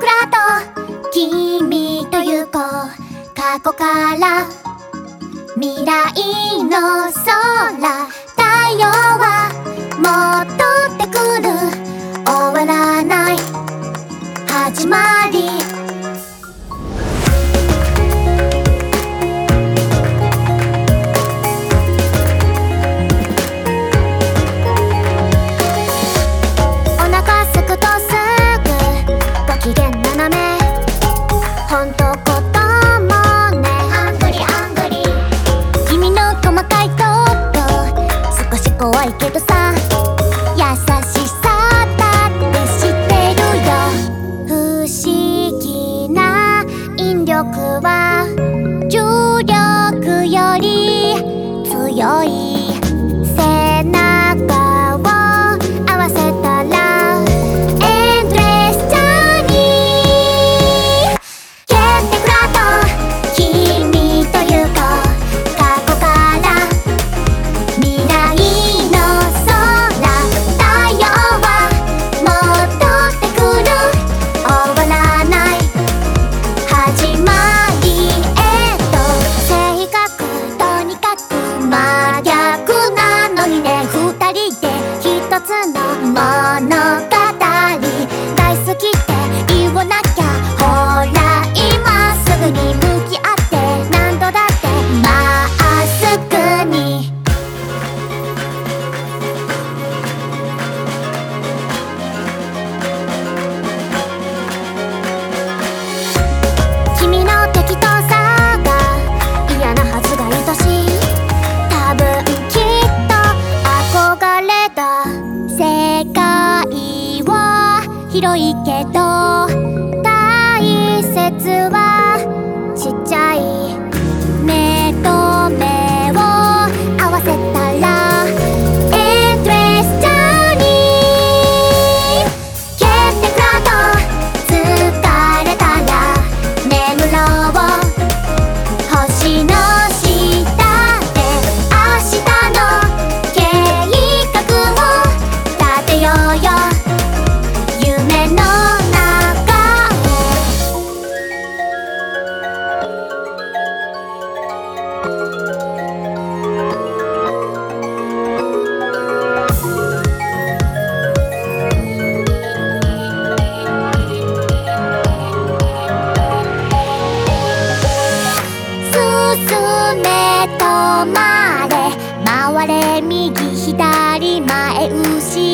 僕らと君と行こう過去から未来の空。太陽はもっ界は広いけど大切は進めとまれ。回れ右左前後ろ。